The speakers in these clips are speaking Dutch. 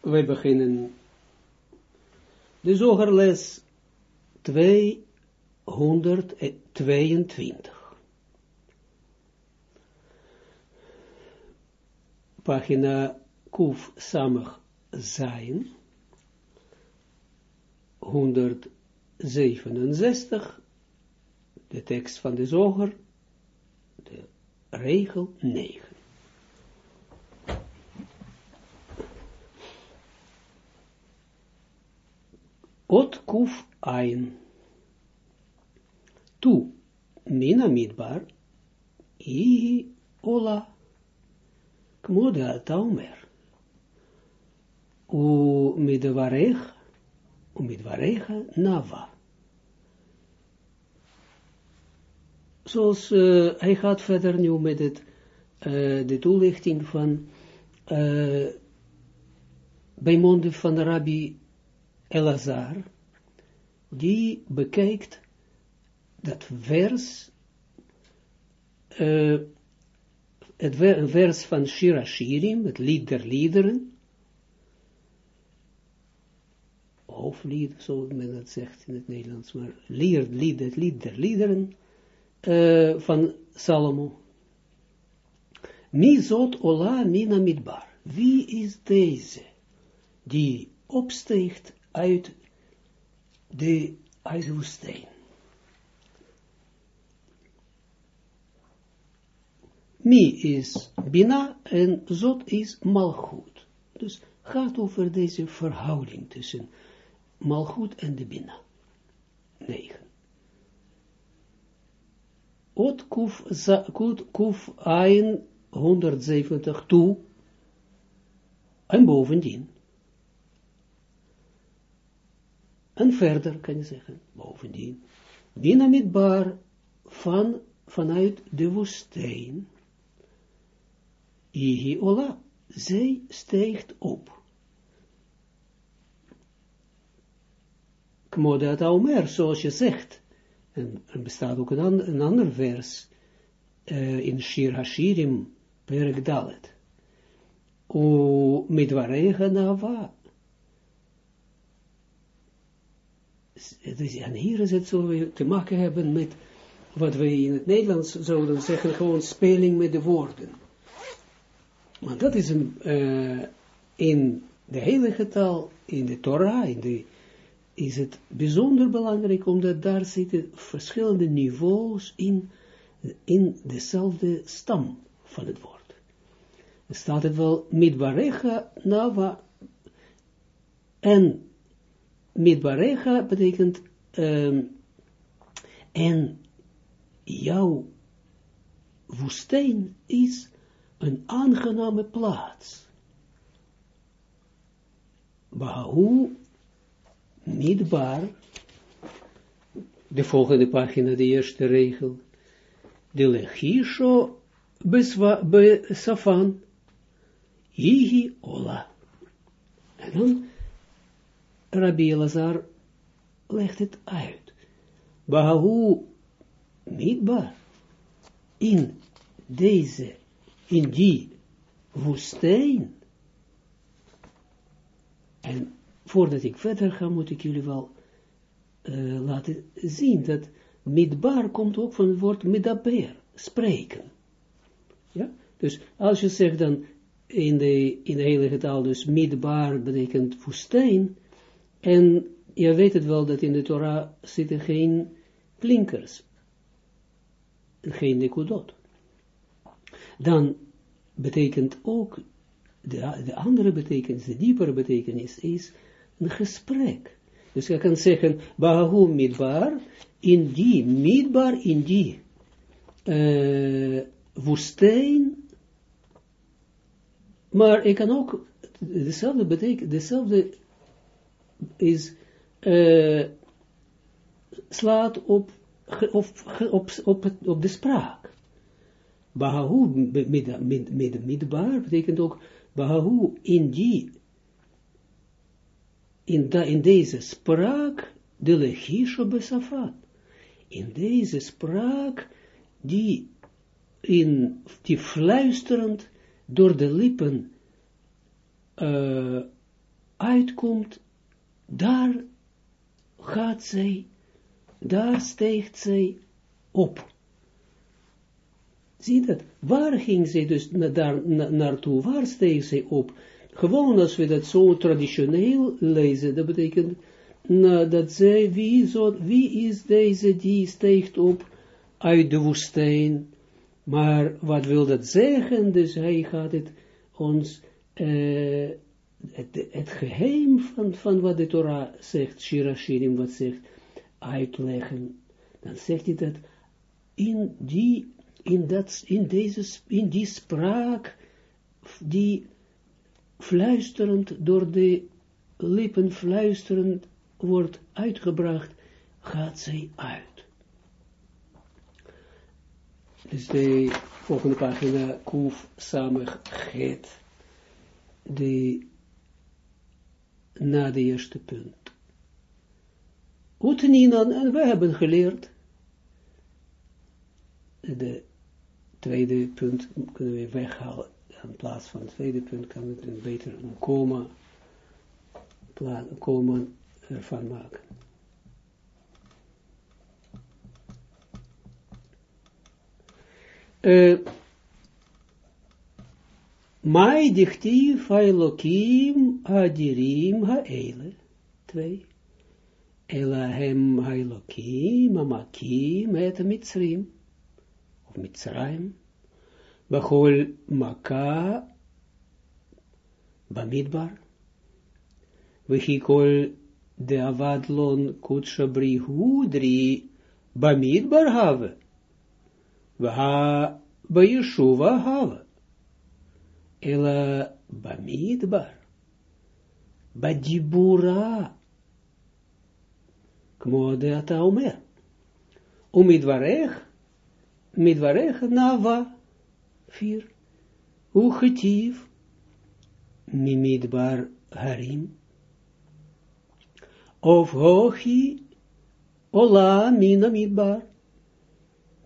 We beginnen de zogerles 222. Pagina Kuf Samach Zayin, 167, de tekst van de zoger, de regel 9. Ot kuf ein. Tu, mina midbar, i ola, kmoda taumer. U midvarech, u midvarecha nava. Zoals uh, hij gaat verder nu met het, uh, de toelichting van uh, bij monden van Rabbi Elazar, die bekijkt dat vers, uh, het vers van Shira Shirim, het lied der liederen, hoofdlied, zo men dat zegt in het Nederlands, maar lied, het lied der liederen uh, van Salomo. Mizot ola mina midbar. Wie is deze die opsteegt uit de, woestijn. Mi is Bina en Zot is Malchut. Dus gaat over deze verhouding tussen Malchut en de Bina. 9. Ot kuf, kuf ein 170 toe en bovendien En verder kan je zeggen, bovendien, dinamitbaar van, vanuit de woestijn, Ihi Ola, zij steegt op. Kmodat Aumer, zoals je zegt, en er bestaat ook een, een ander vers, uh, in Shir Hashirim, Perek Dalet, O midwarega nava, en hier is het zo we te maken hebben met wat we in het Nederlands zouden zeggen, gewoon speling met de woorden. Maar dat is een, uh, in de heilige taal, in de Torah, in is het bijzonder belangrijk, omdat daar zitten verschillende niveaus in, in dezelfde stam van het woord. Er staat het wel, midbarecha nava, en Midbarecha betekent um, en jouw woestijn is een aangename plaats. Bahu midbar, de volgende pagina, de eerste regel, de lechisho besafan, ihi ola. En dan Rabbi Elazar legt het uit. Bahu midbar, in deze, in die woestijn, en voordat ik verder ga, moet ik jullie wel uh, laten zien dat midbar komt ook van het woord midaber, spreken. Ja, dus als je zegt dan in de, in de heilige taal, dus midbar betekent woestijn, en je weet het wel dat in de Torah zitten geen klinkers. Geen nekudot. Dan betekent ook, de, de andere betekenis, de diepere betekenis is een gesprek. Dus je kan zeggen, Bahahu midbar, in die, midbar, in die uh, woestijn, maar ik kan ook dezelfde betekenen, dezelfde is, uh, slaat op, op, op, op, op de spraak. Bahahu midbar betekent ook Bahahu in die, in, da, in deze spraak, de lechisho besafat. In deze spraak, die in, die fluisterend door de lippen uh, uitkomt, daar gaat zij, daar steegt zij op. Zie dat? Waar ging zij dus na, naartoe? Waar steeg zij op? Gewoon als we dat zo traditioneel lezen, dat betekent dat zij, wie, wie is deze die steekt op uit de woestijn? Maar wat wil dat zeggen? Dus hij gaat het ons, uh, het, het, geheim van, van wat de Torah zegt, Shirashirim wat zegt, uitleggen. Dan zegt hij dat in die, in dat, in deze, in die spraak, die fluisterend door de lippen fluisterend wordt uitgebracht, gaat zij uit. Dus de volgende pagina, Kuf Samig Get, de, na de eerste punt. Utninan, en we hebben geleerd, de tweede punt kunnen we weghalen, in plaats van het tweede punt kan beter een komma, een komma ervan maken. Uh, Mai dichtief hailokim adirim. Elahem hailokim amakim et mitzrim. Of mitzrayim. Bachol maka bamidbar. Vechikol de avadlon kutshabri hudri bamidbar have. Wa Bayeshuva Hava. Ela Bamidbar. Badibura. Kmo de ata omer. Umidvarech. Midvarech Nava. Vier. Uchetiv. Mimidbar Harim. Of hochi. Ola mina midbar.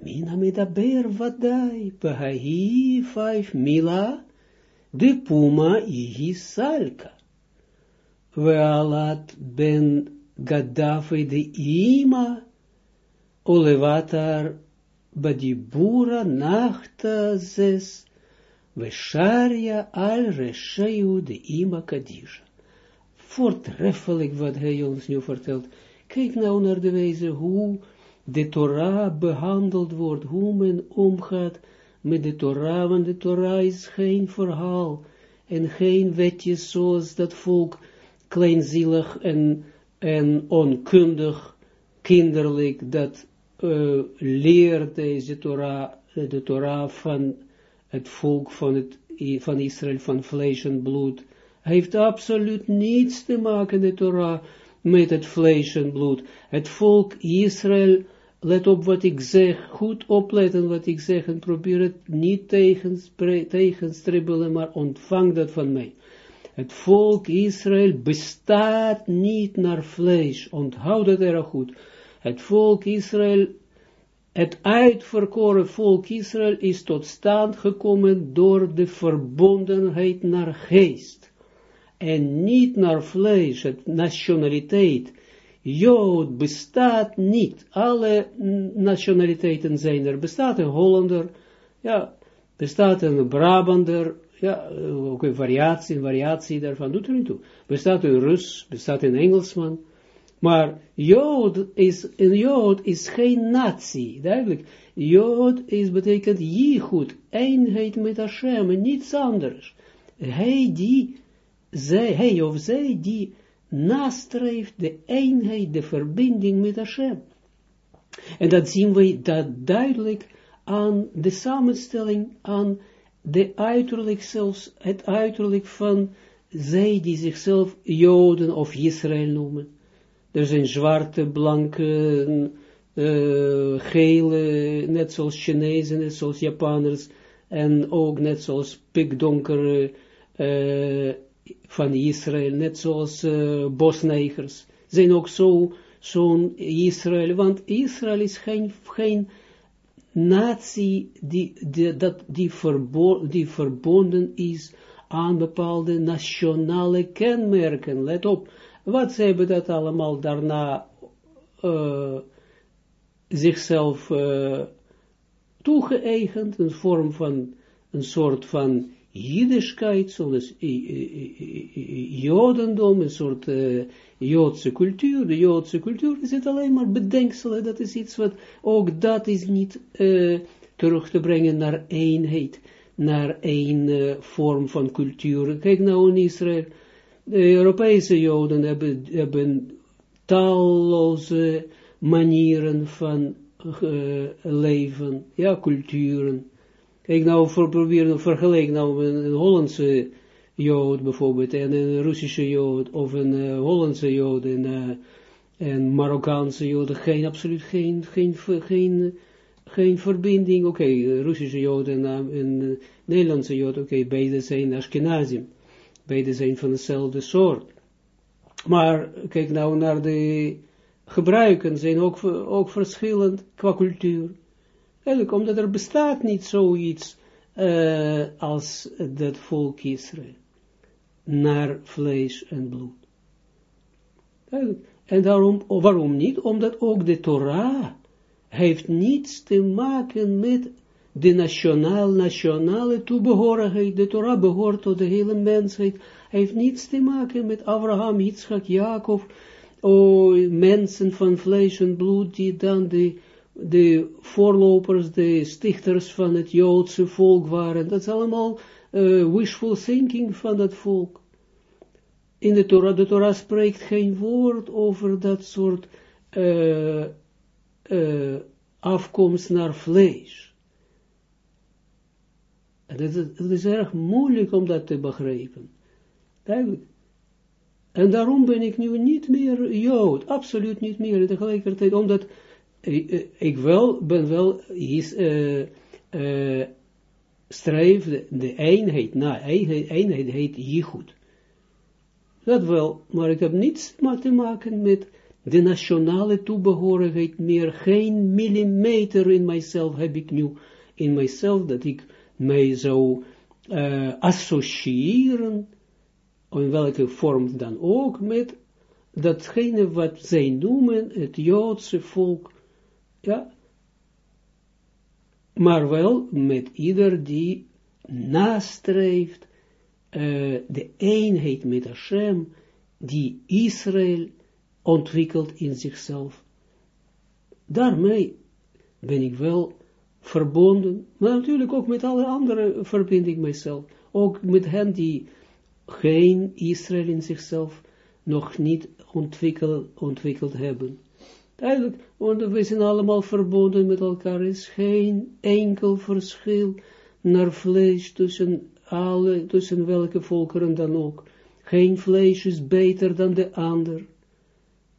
Mina medaber vadai, pahahi vijf mila, de puma ihi salka. Ben Gaddafi de ima, olevatar badibura nachta zes, vesharia al reshayu de ima kadisha. Voortreffelijk wat hij ons nu vertelt. Kijk nou naar de wijze hoe de Torah behandeld wordt, hoe men omgaat met de Torah, want de Torah is geen verhaal en geen wetjes zoals dat volk kleinzielig en, en onkundig, kinderlijk, dat uh, leert deze Torah, de Torah van het volk van, het, van Israël, van vlees en bloed, heeft absoluut niets te maken, de Torah, met het vlees en bloed. Het volk Israël let op wat ik zeg, goed opletten wat ik zeg en probeer het niet tegenstribbelen, maar ontvang dat van mij. Het volk Israël bestaat niet naar vlees, onthoud dat erg goed. Het volk Israël, het uitverkoren volk Israël is tot stand gekomen door de verbondenheid naar geest. En niet naar vlees, het nationaliteit, Jood bestaat niet. Alle nationaliteiten zijn er. Bestaat een Hollander, ja, bestaat een Brabander, ja, ook een variatie, variatie daarvan doet er niet toe. Bestaat een Rus, bestaat een Engelsman. Maar Jood is, een Jood is geen natie, duidelijk. Jood is betekent Jichud, eenheid met Hashem niets anders. Hij die, zij, hij of zij die nastreeft de eenheid, de verbinding met Hashem. En dat zien we dat duidelijk aan de samenstelling, aan de uiterlijk zelfs, het uiterlijk van zij die zichzelf Joden of Israël noemen. Er zijn zwarte, blanke, uh, gele, net zoals Chinezen, net zoals Japanners, en ook net zoals pikdonkere uh, van Israël, net zoals uh, bosnegers, zijn ook zo, zo'n Israël, want Israël is geen, geen natie die, dat, die, verbo, die verbonden is aan bepaalde nationale kenmerken. Let op, wat ze hebben dat allemaal daarna uh, zichzelf uh, toegeëigend, een vorm van, een soort van Jiddischkeit, zoals Jodendom, een soort uh, Joodse cultuur. De Joodse cultuur is het alleen maar bedenkselen, dat is iets wat, ook dat is niet uh, terug te brengen naar eenheid, naar één uh, vorm van cultuur. Kijk nou in Israël, de Europese Joden hebben, hebben talloze manieren van leven, ja, culturen, Kijk nou, voor proberen vergelijk nou een, een, Hollandse Jood bijvoorbeeld en een Russische Jood of een uh, Hollandse Jood en een Marokkaanse Jood, geen, absoluut geen, geen, geen, geen verbinding. Oké, okay, Russische Jood en een uh, Nederlandse Jood, oké, okay, beide zijn Ashkenazim, beide zijn van dezelfde soort. Maar kijk nou naar de gebruiken, zijn ook, ook verschillend qua cultuur. Eigenlijk omdat er bestaat niet zoiets uh, als dat volk Israël. Naar vlees en bloed. En daarom, waarom niet? Omdat ook de Torah heeft niets te maken met de nationaal, nationale toebehorigheid. De Torah behoort tot de hele mensheid. Heeft niets te maken met Abraham, Yitzchak, Jacob, oh, mensen van vlees en bloed, die dan de de voorlopers, de stichters van het Joodse volk waren. Dat is allemaal uh, wishful thinking van dat volk. In de Torah, de Torah spreekt geen woord over dat soort uh, afkomst naar vlees. En het, het is erg moeilijk om dat te begrijpen. Duidelijk. En daarom ben ik nu niet meer Jood, absoluut niet meer. Tegelijkertijd, omdat ik wel, ben wel, is, uh, uh, streef de, eenheid, na eenheid, eenheid heet goed. Dat wel, maar ik heb niets te maken met de nationale toebehorigheid meer, geen millimeter in mijzelf heb ik nu, in mijzelf, dat ik mij zou uh, associëren, in welke vorm dan ook, met datgene wat zij noemen het Joodse volk, ja, maar wel met ieder die nastreeft uh, de eenheid met Hashem, die Israël ontwikkelt in zichzelf. Daarmee ben ik wel verbonden, maar natuurlijk ook met alle andere verbind ik mijzelf. Ook met hen die geen Israël in zichzelf nog niet ontwikkeld, ontwikkeld hebben. Duidelijk, want we zijn allemaal verbonden met elkaar. Er is geen enkel verschil naar vlees tussen alle, tussen welke volkeren dan ook. Geen vlees is beter dan de ander.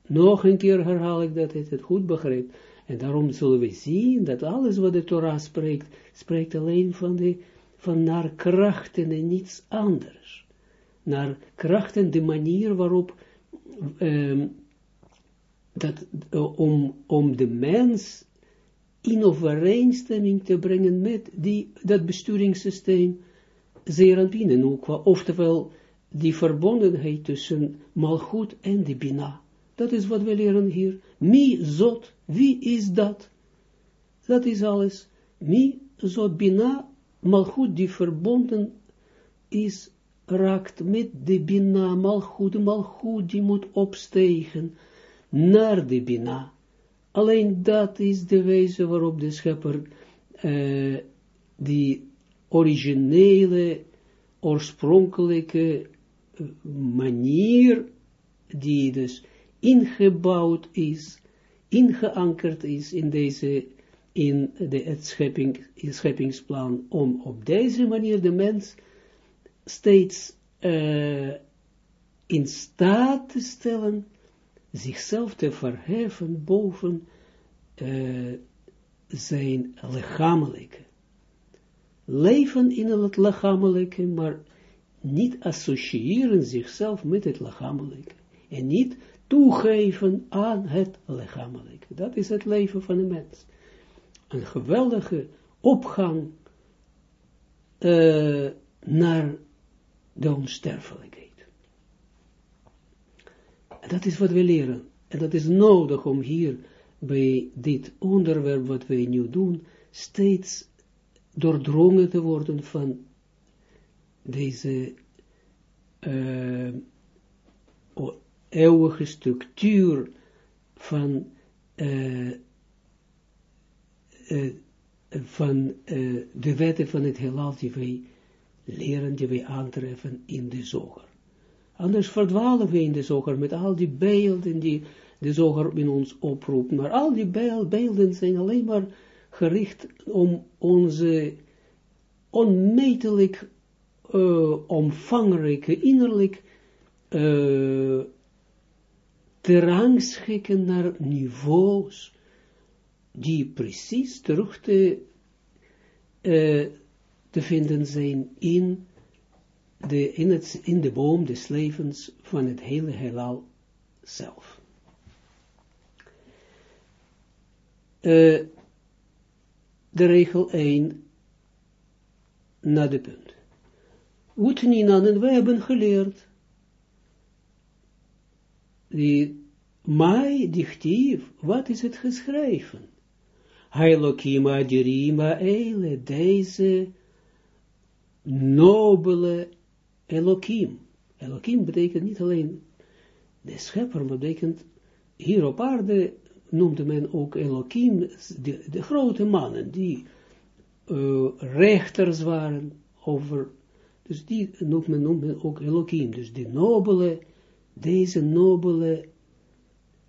Nog een keer herhaal ik dat, het het goed begrijpt. En daarom zullen we zien dat alles wat de Torah spreekt, spreekt alleen van, de, van naar krachten en niets anders. Naar krachten, de manier waarop um, dat, uh, om, om de mens in overeenstemming te brengen met die, dat besturingssysteem Zeranpien, oftewel die verbondenheid tussen Malchut en de Bina. Dat is wat we leren hier. Mi zot, wie is dat? Dat is alles. Mi zot Bina, Malchut die verbonden is, raakt met de Bina, Malchut, Malchut die moet opstegen naar de Bina. Alleen dat is de wijze waarop de schepper uh, die originele, oorspronkelijke uh, manier, die dus ingebouwd is, ingeankerd is in deze, in de, het schepping, scheppingsplan, om op deze manier de mens steeds uh, in staat te stellen zichzelf te verheffen boven uh, zijn lichamelijke. Leven in het lichamelijke, maar niet associëren zichzelf met het lichamelijke. En niet toegeven aan het lichamelijke. Dat is het leven van een mens. Een geweldige opgang uh, naar de onsterfelijkheid. Dat is wat we leren. En dat is nodig om hier bij dit onderwerp wat wij nu doen, steeds doordrongen te worden van deze uh, eeuwige structuur van, uh, uh, van de wetten van het heelal die wij leren, die wij aantreffen in de zoger. Anders verdwalen we in de zoger met al die beelden die de zoger in ons oproept. Maar al die beelden zijn alleen maar gericht om onze onmetelijk uh, omvangrijke innerlijk uh, te rangschikken naar niveaus die precies terug te, uh, te vinden zijn in de, in, het, in de boom des levens van het hele heelal zelf. Uh, de regel 1 na de punt. En we hebben geleerd, die mai dichtief, wat is het geschreven? Heilokima dirima eile, deze nobele Elohim. Elohim betekent niet alleen de schepper, maar betekent hier op aarde noemde men ook Elohim, de, de grote mannen, die uh, rechters waren over, dus die noemt men, noemt men ook Elohim, dus de nobele, deze nobele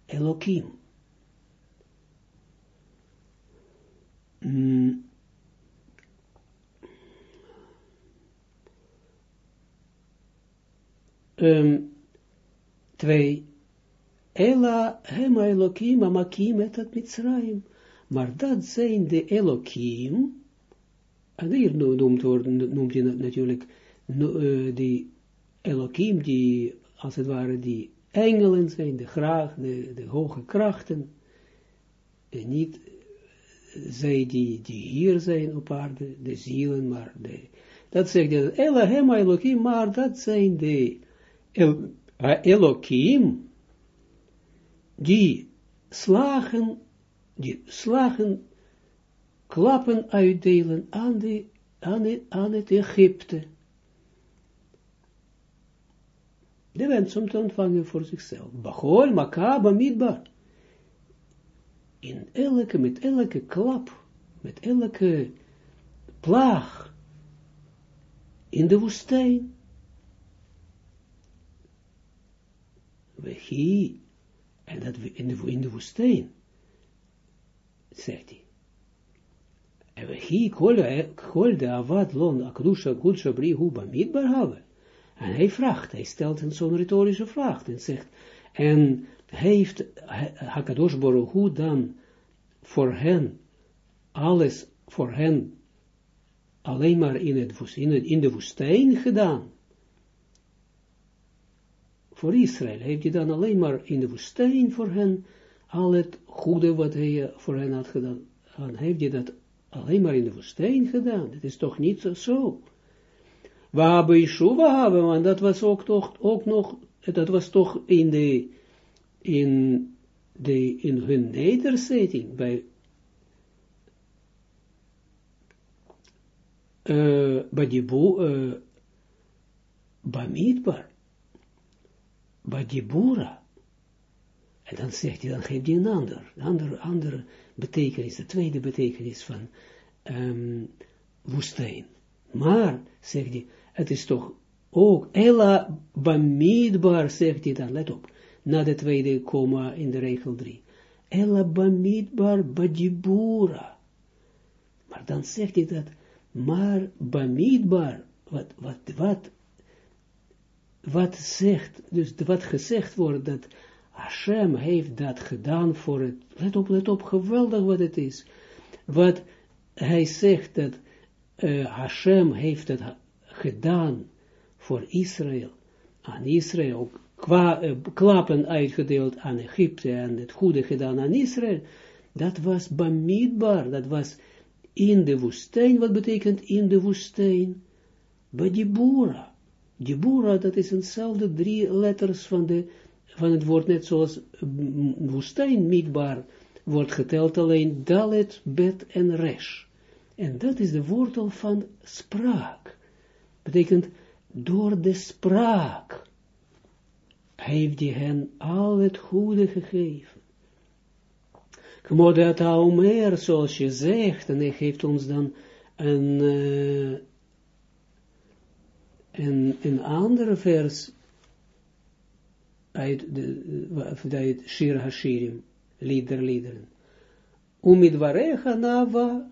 Elohim. Mm. Um, twee, Ela hem Elohim amakim et het Mitzrayim. Maar dat zijn de Elohim, en hier noemt, noemt hij natuurlijk uh, die Elohim, die als het ware die engelen zijn, de, graag, de, de hoge krachten, en niet zij die, die hier zijn op aarde, de zielen, maar de, dat zegt hij, Elohim Elohim, maar dat zijn de El, Elohim, die slagen, die slagen, klappen uitdelen aan, de, aan, het, aan het Egypte. De wens om te ontvangen voor zichzelf. Bachol, makaba, midbar. In elke, met elke klap, met elke plaag, in de woestijn. We hier en dat we in de, in de woestijn, zegt hij. En we hier kol de avad lon akdusha gudsha bri huba midbar hebben. En hij vraagt, hij stelt een zo'n retorische vraag en zegt, en heeft Hakadosh Baruch dan voor hen, alles voor hen, alleen maar in, het, in, het, in de woestijn gedaan voor Israël, heeft hij dan alleen maar in de woestijn voor hen, al het goede wat hij voor hen had gedaan, heeft hij dat alleen maar in de woestijn gedaan. Dat is toch niet zo. We hebben Yeshua hebben, want dat was ook, toch, ook nog, dat was toch in de, in de, in hun nederzetting, bij, uh, bij die boe, uh, Bamidbar, Badibura. En dan zegt hij, dan geeft hij een ander, andere, andere betekenis, de tweede betekenis van um, woestijn. Maar, zegt hij, het is toch ook, Ella Bamidbar, zegt hij dan, let op, na de tweede komma in de regel 3. Ella Bamidbar Badibura. Maar dan zegt hij dat, maar Bamidbar, wat, wat, wat wat zegt, dus wat gezegd wordt, dat Hashem heeft dat gedaan voor het, let op, let op, geweldig wat het is. Wat hij zegt dat uh, Hashem heeft het gedaan voor Israël, aan Israël, qua, uh, klappen uitgedeeld aan Egypte en het goede gedaan aan Israël, dat was bamidbar, dat was in de woestijn, wat betekent in de woestijn? Badibura Dibura, dat is eenzelfde drie letters van, de, van het woord, net zoals woestijn, midbar, wordt geteld alleen dalet, bet en resh. En dat is de wortel van spraak. Betekent, door de spraak heeft hij hen al het goede gegeven. Kmodat Aomer, zoals je zegt, en hij geeft ons dan een, uh, een, een andere vers uit de, uit Shir Hashirim, lieder, liederen. Umidvarecha nava,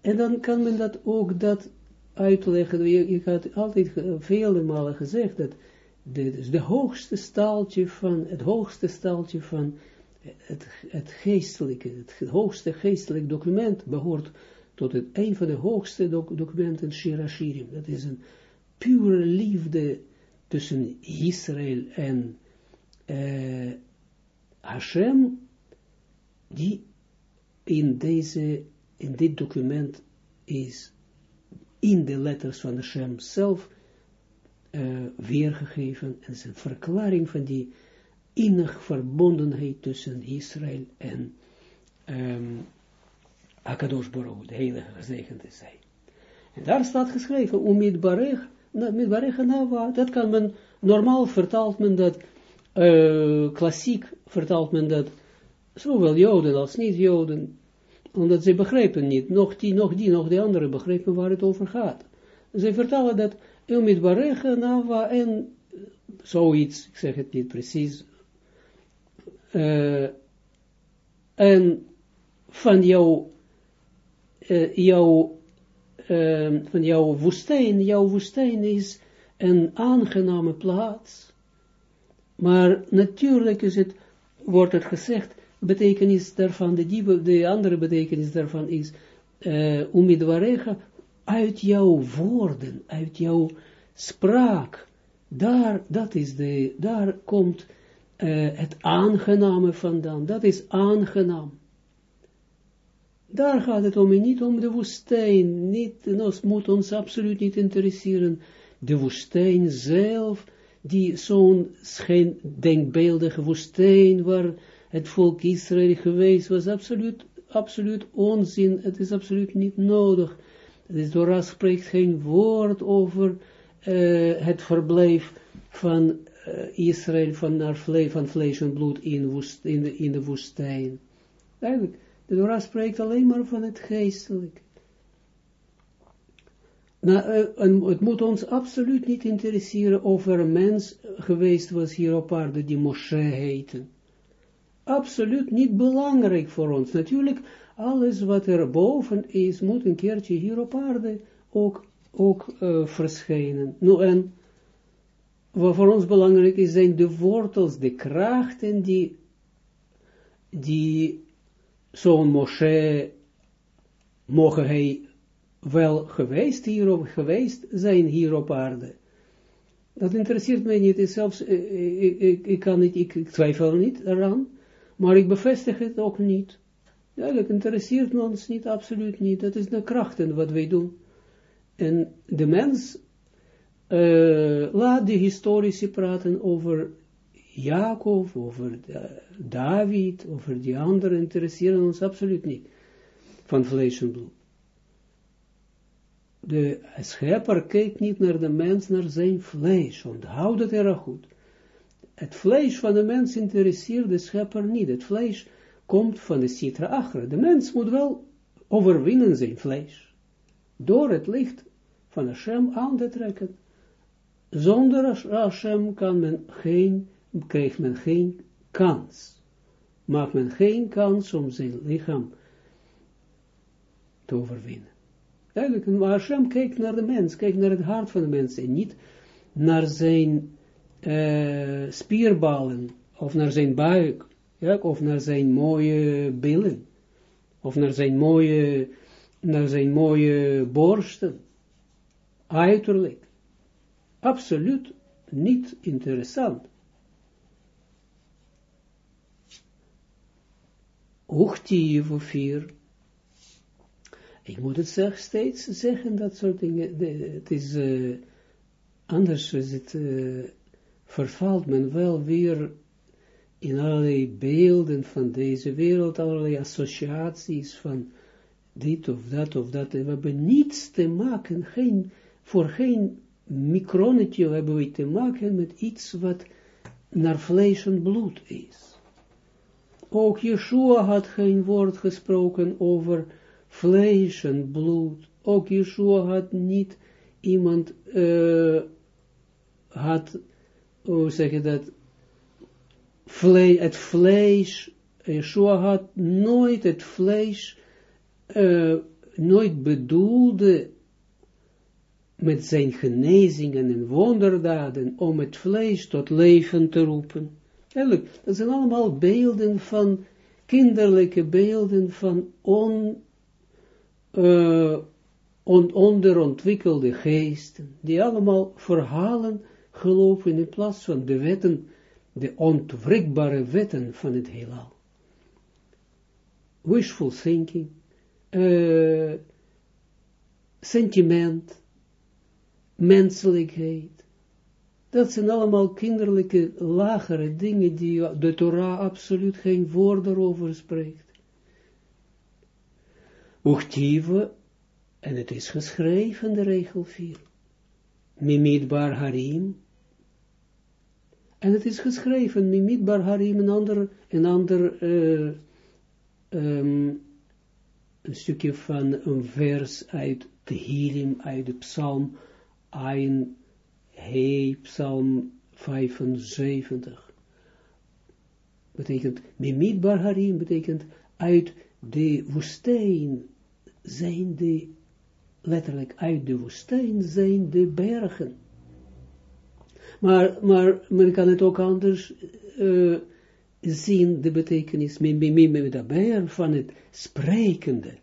en dan kan men dat ook dat uitleggen, je, je had altijd vele malen gezegd, dat de, dus de hoogste staaltje van, het hoogste staaltje van het, het geestelijke, het hoogste geestelijk document behoort tot het, een van de hoogste documenten Shirashirim. Dat is een pure liefde tussen Israël en uh, Hashem, die in deze, in dit document is in de letters van Hashem zelf uh, weergegeven. En een verklaring van die innig verbondenheid tussen Israël en um, Akadosh Baruch, de heilige gezegend is hij. En daar staat geschreven, umid barech, met dat kan men, normaal vertaalt men dat, uh, klassiek vertaalt men dat, zowel Joden als niet-Joden, omdat ze begrijpen niet, nog die, nog die, nog de andere begrijpen waar het over gaat. Ze vertalen dat umid barech nava en zoiets, ik zeg het niet precies, en van jouw, uh, jouw, uh, van jouw woestijn, jouw woestijn is een aangename plaats, maar natuurlijk is het, wordt het gezegd, betekenis daarvan, de, de andere betekenis daarvan is, uh, uit jouw woorden, uit jouw spraak, daar, dat is de, daar komt uh, het aangename vandaan. Dat is aangenaam. Daar gaat het om, niet om de woestijn. Niet, ons moet ons absoluut niet interesseren. De woestijn zelf, die zo'n denkbeeldige woestijn, waar het volk Israël geweest was, absoluut, absoluut onzin. Het is absoluut niet nodig. De spreekt geen woord over uh, het verblijf van uh, Israël van, vle van vlees en bloed in, in, de, in de woestijn. Eigenlijk, de Torah spreekt alleen maar van het geestelijk. Nou, uh, het moet ons absoluut niet interesseren of er een mens geweest was hier op aarde die Moshe heette. Absoluut niet belangrijk voor ons. Natuurlijk, alles wat er boven is, moet een keertje hier op aarde ook, ook uh, verschijnen. Nou, en wat voor ons belangrijk is, zijn de wortels, de krachten die, die zo'n Moshe, mogen hij wel geweest hierop, geweest zijn hier op aarde. Dat interesseert mij niet, zelfs, eh, ik, ik, ik, kan niet, ik, twijfel niet eraan, maar ik bevestig het ook niet. Ja, dat interesseert ons niet, absoluut niet. Dat is de krachten wat wij doen. En de mens uh, laat de historici praten over Jacob, over David, over die anderen, interesseren ons absoluut niet, van vlees en bloed. De schepper kijkt niet naar de mens, naar zijn vlees, onthoud het erg goed. Het vlees van de mens interesseert de schepper niet, het vlees komt van de citra achra. De mens moet wel overwinnen zijn vlees, door het licht van Hashem aan te trekken. Zonder Hashem kan men geen, krijgt men geen kans. Maakt men geen kans om zijn lichaam te overwinnen. Eigenlijk, maar Hashem kijkt naar de mens, kijkt naar het hart van de mens en niet naar zijn uh, spierballen, of naar zijn buik, ja, of naar zijn mooie billen, of naar zijn mooie, naar zijn mooie borsten, uiterlijk absoluut niet interessant. Hoogtief of vier. Ik moet het zeg, steeds zeggen, dat soort dingen. het is, uh, anders is het, uh, vervalt men wel weer in allerlei beelden van deze wereld, allerlei associaties van dit of dat of dat. we hebben niets te maken, voor geen micronnetje hebben we te maken met iets wat naar vlees en bloed is. Ook Yeshua had geen woord gesproken over vlees en bloed. Ook Yeshua had niet iemand, uh, had, hoe zeg dat, vlees, het vlees, Yeshua had nooit het vlees, uh, nooit bedoelde met zijn genezingen en wonderdaden om het vlees tot leven te roepen. Eigenlijk, dat zijn allemaal beelden van, kinderlijke beelden van on, onderontwikkelde geesten, die allemaal verhalen geloven in plaats van de wetten, de ontwrikbare wetten van het heelal. Wishful thinking, uh, sentiment, menselijkheid, dat zijn allemaal kinderlijke, lagere dingen die de Torah absoluut geen woord erover spreekt. Uchtieve, en het is geschreven, de regel 4. Mimidbar Harim. En het is geschreven, Mimidbar Harim, een ander, een ander uh, um, een stukje van een vers uit de Hilim, uit de Psalm, een Hey, Psalm 75. Betekent, Mimidbar Harim betekent uit de woestijn zijn de, letterlijk uit de woestijn zijn de bergen. Maar, maar men kan het ook anders uh, zien, de betekenis, Mimidbar van het sprekende,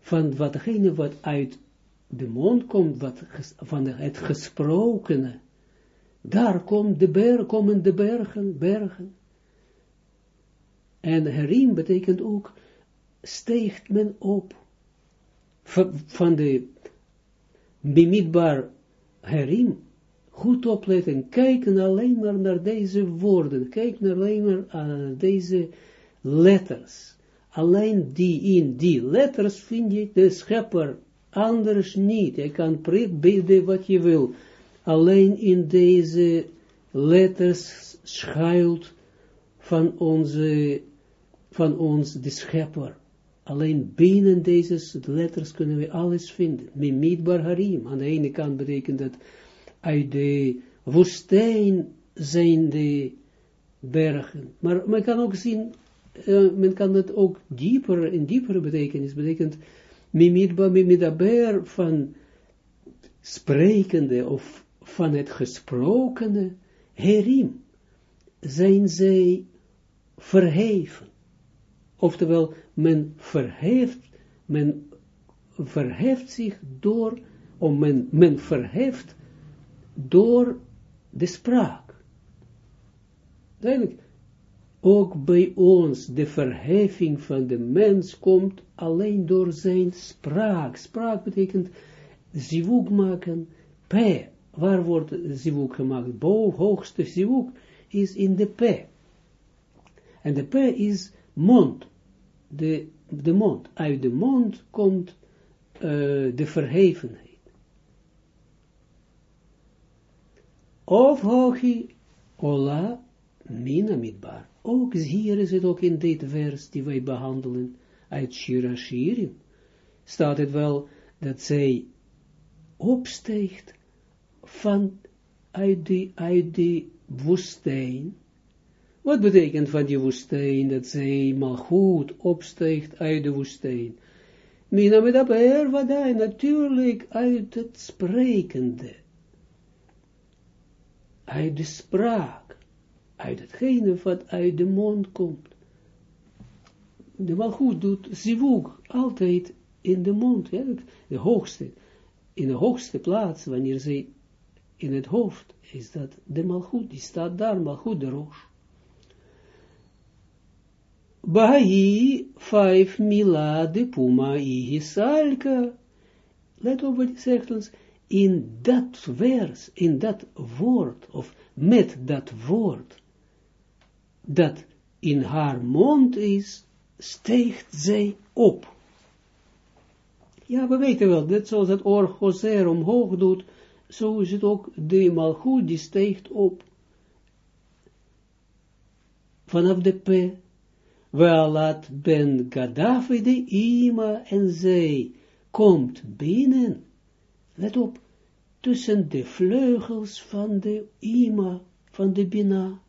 van watgene wat uit de mond komt wat van het gesprokene, daar komt de berg, komen de bergen, bergen. En herim betekent ook, steegt men op, van de bemidbaar herim, goed opletten, kijken alleen maar naar deze woorden, kijken alleen maar naar deze letters. Alleen die in die letters vind je de schepper anders niet. Je kan beelden wat je wil. Alleen in deze letters schuilt van onze, van ons de schepper. Alleen binnen deze letters kunnen we alles vinden. Mimidbar harim. Aan de ene kant betekent dat uit de woestijn zijn de bergen. Maar men kan ook zien, uh, men kan het ook dieper, in diepere betekenis, betekent mimidba mimidaber van sprekende of van het gesprokene herim, zijn zij verheven. Oftewel, men verheft, men verheft zich door, of men, men verheft door de spraak. Duidelijk, ook bij ons de verheffing van de mens komt alleen door zijn spraak. Spraak betekent zivuk maken, p. Waar wordt zivuk gemaakt? Boven, hoogste zivuk is in de p. En de p is mond. De, de mond. Uit de mond komt uh, de verhevenheid. Of hochi, ola, mina midbar. Ook hier is het ook in dit vers die wij behandelen uit Shira Shirin. Staat het wel dat zij opsteegt van uit die, uit die woestijn. Wat betekent van die woestijn dat zij maar goed opsteegt uit de woestijn? Mina met aper vadai, natuurlijk uit het sprekende. Uit de spraak uit hetgene wat uit de mond komt. De malgoed doet zivug altijd in de mond, ja, de hoogste, in de hoogste plaats, wanneer ze in het hoofd, is dat de malgoed, die staat daar, malgoed de roos. Bahai, vijf mila de puma ihisalka. Let op wat hij zegt ons, in dat vers, in dat woord, of met dat woord, dat in haar mond is, steegt zij op. Ja, we weten wel, net zoals oor Gozer omhoog doet, zo is het ook de malgoed, die steegt op. Vanaf de P. laat ben Gaddafi de Ima en zij komt binnen. Let op, tussen de vleugels van de Ima, van de Bina.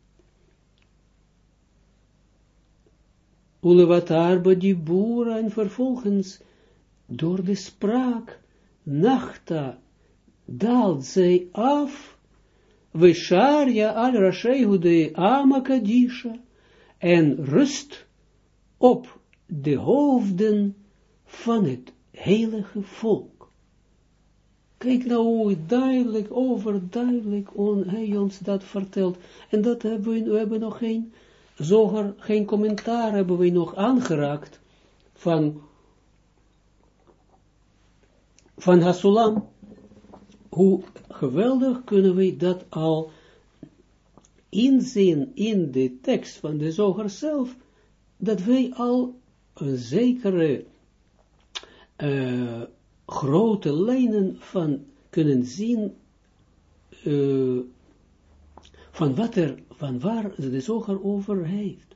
Ulevatar die boeren en vervolgens door de spraak, nachta, daalt zij af, we sharia al rashehu de amakadisha, en rust op de hoofden van het heilige volk. Kijk nou hoe duidelijk, overduidelijk on, hij ons dat vertelt. En dat hebben we, we hebben nog geen zoger, geen commentaar hebben we nog aangeraakt van, van Hasulam. Hoe geweldig kunnen we dat al inzien in de tekst van de zoger zelf, dat wij al een zekere uh, grote lijnen van kunnen zien uh, van wat er, van waar de zoger over heeft.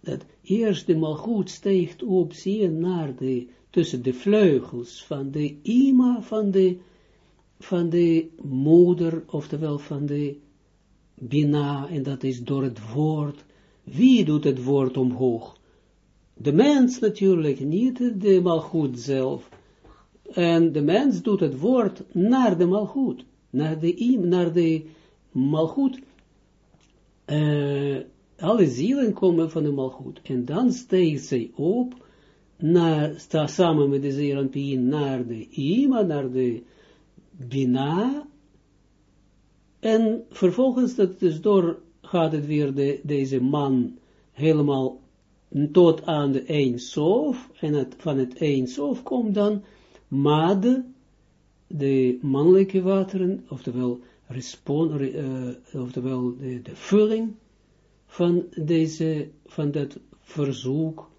Dat eerst de malgoed steekt op, zie je, naar de, tussen de vleugels van de ima van de, van de moeder, oftewel van de bina, en dat is door het woord. Wie doet het woord omhoog? De mens natuurlijk, niet de malgoed zelf. En de mens doet het woord naar de malgoed, naar de, im, naar de malgoed. Uh, alle zielen komen van de malgoed. En dan steekt zij op, naar, sta samen met de zeeranpien naar de ima, naar de bina, en vervolgens, dat dus door, gaat het weer de, deze man helemaal tot aan de een sof, en het, van het een sof komt dan made, de mannelijke wateren, oftewel, respon, uh, oftewel de, de vulling van deze, van dat verzoek,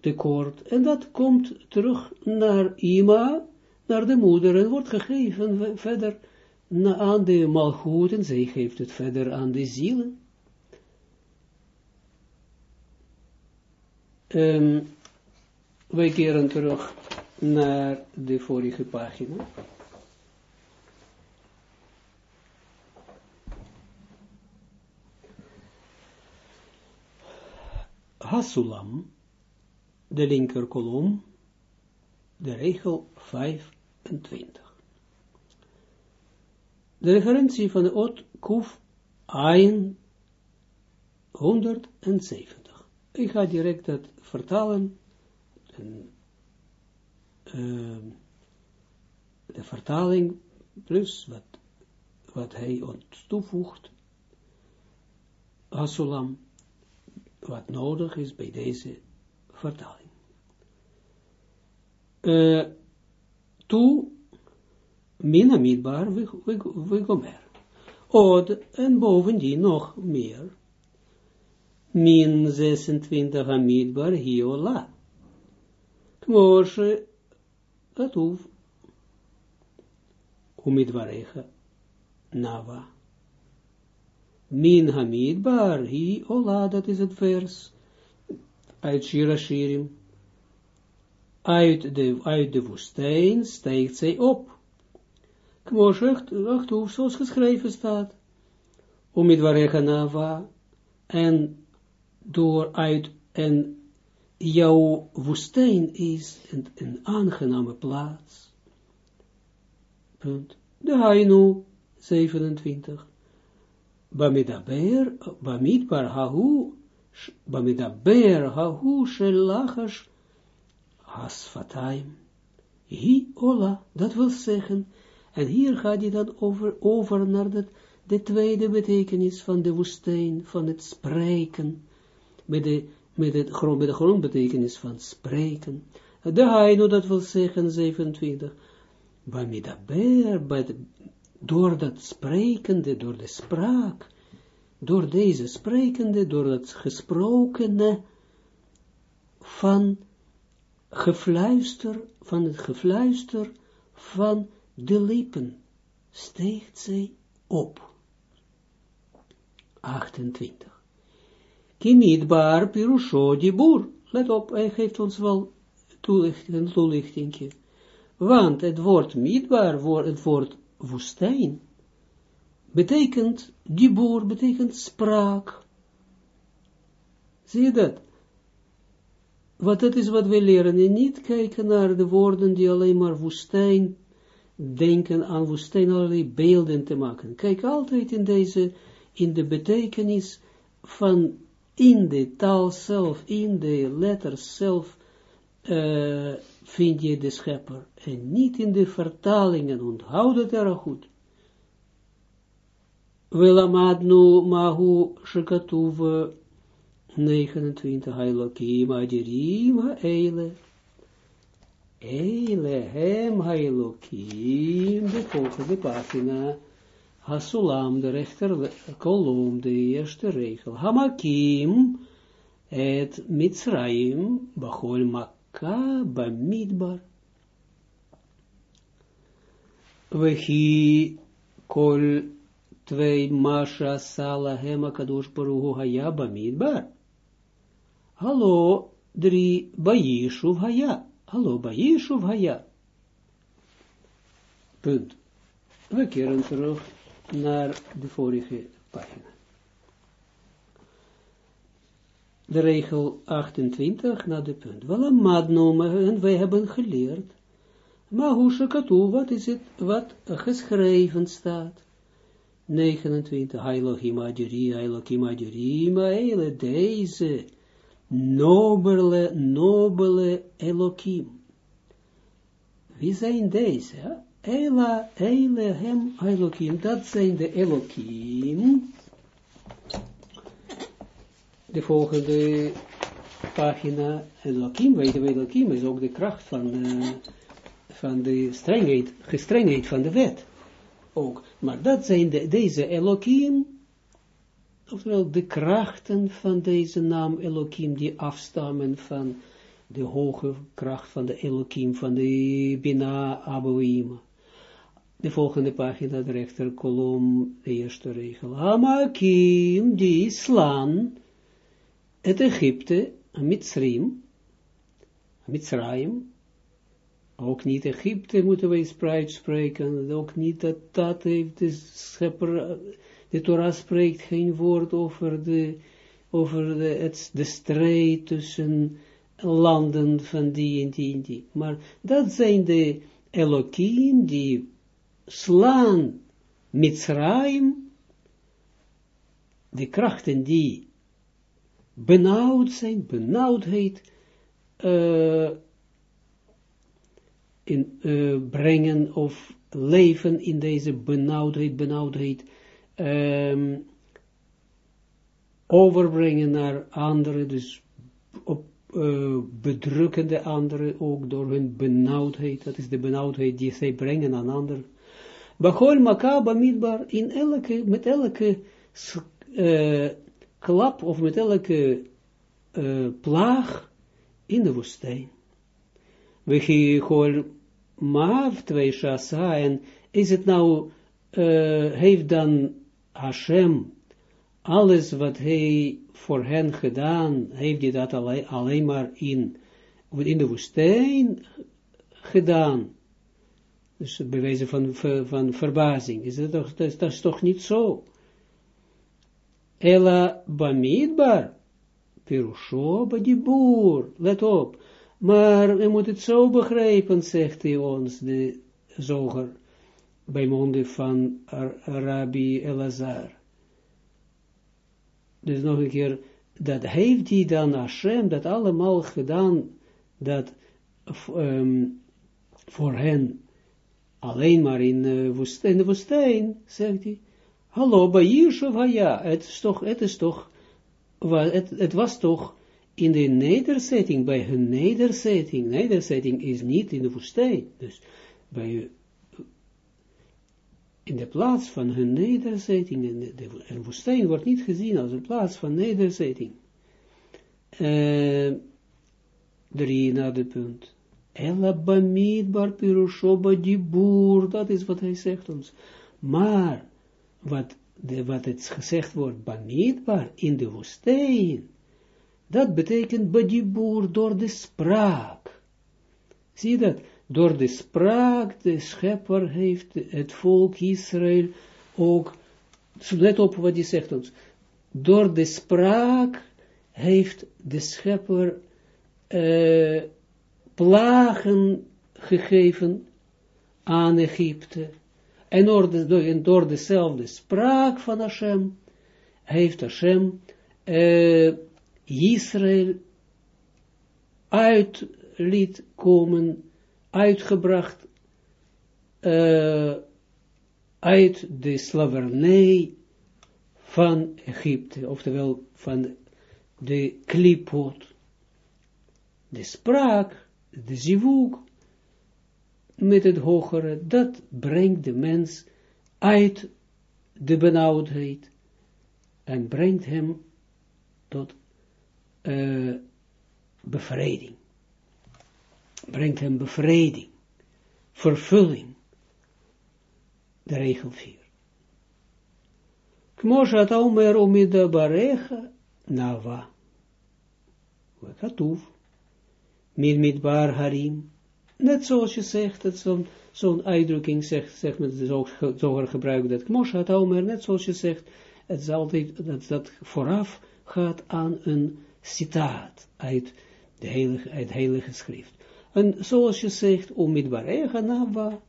tekort, en dat komt terug naar Ima, naar de moeder, en wordt gegeven verder aan de malgoed, en zij geeft het verder aan de zielen. Um, wij keren terug naar de vorige pagina. Hasulam, de linker kolom, de regel 25. De referentie van de Ot Kuf Ein 170. Ik ga direct dat vertalen. En, uh, de vertaling plus wat, wat hij ons toevoegt. Hasulam, wat nodig is bij deze vertaling. Uh, toe Mina midbar gomer. Od, en bovendien nog meer. Min 26 amidbar hiola. Kmoshe katuv. Umidvarecha nava. Min hamidbar hi ola, dat is het vers. Uit Shira Shirim. Uit de, uit de woestijn steekt zij op. Kmosh achtoef, zoals geschreven staat. Om het nava, en door uit, en jouw woestijn is een, een aangename plaats. Punt. De Hainu 27. Bamidaber, Bamidbar Hahu, Bamidaber Hahu Shelachash Hasfataim. Hi Ola, dat wil zeggen, en hier gaat hij dan over, over naar dat, de tweede betekenis van de woestijn, van het spreken, met de, met het, met de grondbetekenis van spreken. De Haino, dat wil zeggen, 27, Bamidaber, door dat sprekende, door de spraak, door deze sprekende, door het gesprokene van gefluister, van het gefluister van de lippen, steegt zij op. 28. Kimidbar pirusho dibur. Let op, hij geeft ons wel een toelichting. Want het woord midbar, het woord woestijn, betekent, dibur betekent spraak. Zie je dat? Wat dat is wat we leren. En niet kijken naar de woorden die alleen maar woestijn denken aan woestijn, allerlei beelden te maken. Kijk altijd in deze, in de betekenis van in de taal zelf, in de letters zelf, uh, vind je de schepper. En niet in de vertalingen, onthoud het erg goed. Velamadnu mahu shekatuve 29 Hailokim adirim ha-eile. Eile hem Hailokim, de volgende pagina. Hasulam, de rechter kolom, de eerste regel. Hamakim, et Mitzrayim, bachol makka, bamidbar. Wehi kol twee masha sala hema kadosh baruhu haya bamidbar. Hallo, drie bayishuv haya. Hallo, bayishuv haya. Punt. We keren terug naar de vorige pagina. De regel 28 naar de punt. Noemen en wij hebben geleerd. Maar hoe shakatu, wat is het, wat geschreven staat? 29. Heilohim adiri, Heilohim adiri, maar hele deze nobele, nobele Elohim. Wie zijn deze? Ela, Eile, hem, Elohim, dat zijn de Elohim. De volgende pagina, Elohim, weten we, Elohim is ook de kracht van, uh, van de strengheid, gestrengheid van de wet. Ook, maar dat zijn de, deze Elohim, oftewel de krachten van deze naam Elohim, die afstammen van de hoge kracht van de Elohim, van de Bina Abouima de volgende pagina, de rechter kolom, de eerste regel. Hamakim, die slaan het Egypte, Mitzrim, Mitzrayim, ook niet Egypte moeten wij spreken, ook niet dat dat heeft de schepper, de Torah spreekt geen woord over de, over de, het, de strijd tussen landen van die en die en die. Maar dat zijn de Elohim die slaan Mitzrayim, de krachten die benauwd zijn, benauwdheid, uh, in, uh, brengen of leven in deze benauwdheid, benauwdheid, um, overbrengen naar anderen, dus op uh, bedrukkende anderen ook door hun benauwdheid, dat is de benauwdheid die zij brengen aan anderen, Bachol makaba midbar, in elke, met elke klap of met elke uh, plaag in de woestijn. We gehol maaf twee shasa, en is het nou, uh, heeft dan Hashem alles wat hij voor hen gedaan, heeft hij dat alleen, maar in, in de woestijn gedaan, dus bewijzen van, van verbazing. Is dat, toch, dat, dat is toch niet zo? Ela bamidbar, pirusho badibur, let op. Maar we moeten het zo begrijpen, zegt hij ons, de zoger, bij monden van Rabbi Elazar. Dus nog een keer, dat heeft hij dan Hashem, dat allemaal gedaan, dat um, voor hen alleen maar in, uh, in de woestijn, zegt hij. Hallo, bij Yeshua, ja, het is toch, het is toch, het, het was toch in de nederzetting, bij hun nederzetting, nederzetting is niet in de woestijn, dus bij in de plaats van hun nederzetting, en de, de, woestijn wordt niet gezien als een plaats van nederzetting. Uh, drie na de punt. Ella pirushoba dibur, dat is wat hij zegt ons. Maar, wat, de, wat het gezegd wordt, bamidbar, in de woestijn, dat betekent badibur, door de spraak. Zie dat? Door de spraak, de schepper heeft het volk Israël ook, let op wat hij zegt ons, door de spraak heeft de schepper uh, plagen gegeven aan Egypte. En door, de, door dezelfde spraak van Hashem heeft Hashem uh, Israël uit liet komen, uitgebracht uh, uit de slavernij van Egypte, oftewel van de klipot. De spraak, de zivuk, met het hogere, dat brengt de mens uit de benauwdheid en brengt hem tot uh, bevrijding. Brengt hem bevrijding, vervulling. De regel 4. Kmoshat omer omida barecha nava. Katuv. Min midbar harim. Net zoals je zegt, dat zo'n zo'n uitdrukking zegt, zegt men, zo, zo gebruikt dat. Kmoshat omer, net zoals je zegt, het is altijd, dat, dat vooraf gaat aan een citaat uit, de heilige, uit het heilige schrift. En zoals je zegt, omidbarecha nava,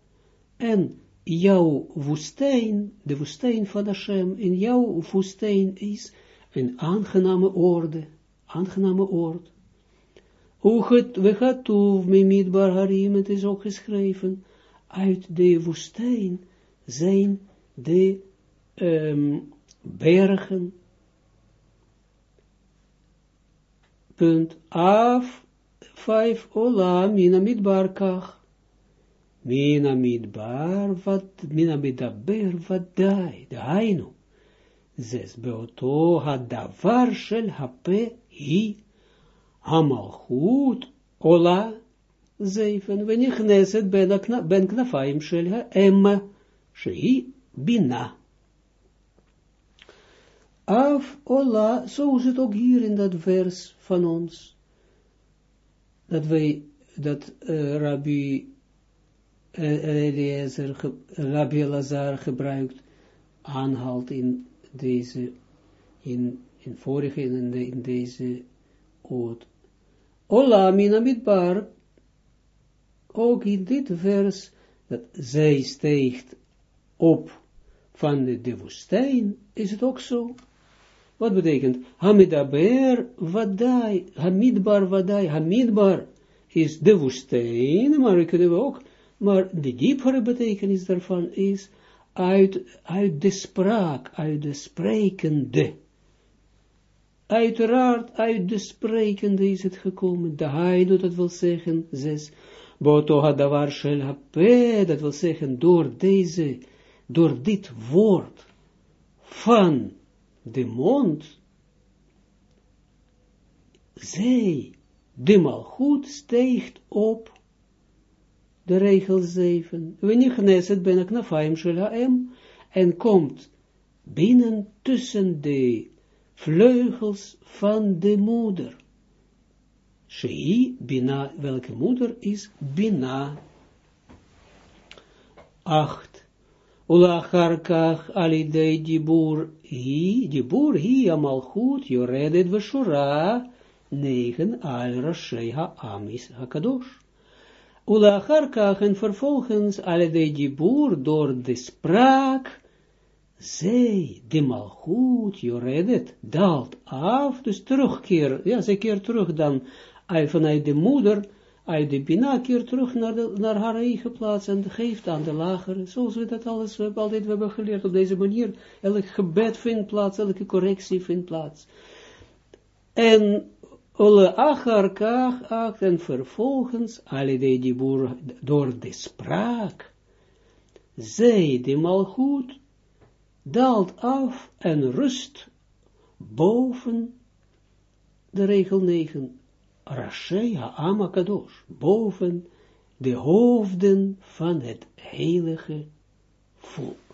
en jouw woestijn, de woestijn van Hashem, in jouw woestijn is een aangename orde, aangename oord. We gaat toe, midbar harim, het is ook geschreven, uit de woestijn zijn de um, bergen, punt af, vijf, ola, mina midbar kach. Mina midbar, wat, mina midaber, wat dai, de hainu. Zes, beoto hadavar shel hape hi, hamalchut, ola, zeven, venichneset ben knafaim shel ha-emma, shehi bina. Af, Ola, zo is het ook hier in dat vers van ons. Dat wij, dat uh, Rabbi uh, Eliezer, Rabbi Lazar gebruikt, aanhaalt in deze, in, in vorige, in deze oot. Ola midbar, ook in dit vers, dat zij steegt op van de, woestijn, is het ook zo. Wat betekent? Hamidaber vadai, hamidbar vadai, hamidbar is de woestijn, maar kunnen ook, maar de diepere betekenis daarvan is uit, uit de spraak, uit de sprekende. Uiteraard uit de sprekende is het gekomen, de heide, dat wil zeggen, zes, boto hadavar shel dat wil zeggen, door deze, door dit woord van de mond, zij, de malgoed, steegt op, de regel 7, wanneer geneset ben ik nafaim shel en komt binnen tussen de vleugels van de moeder. Shei, bina, welke moeder is bina. 8. Ulacharkach alidei dibur hi, dibur hi amalchut yoredet veshura, negen al rashei ha'amis hakadosh. Ulacharkach en vervolgens alidei dibur door de spraak, zij, de malchut, joredet, daalt af, dus terugkeer, ja, ze keert terug dan vanuit de moeder, uit de Bina keert terug naar, de, naar haar eigen plaats en geeft aan de lagere, zoals we dat alles we hebben, altijd hebben geleerd op deze manier. Elk gebed vindt plaats, elke correctie vindt plaats. En alle acharkach, en vervolgens, alle die boer, door de spraak, zij, de malgoed, daalt af en rust boven de regel 9, Rashei Ha'am Kadosh, boven de hoofden van het heilige volk.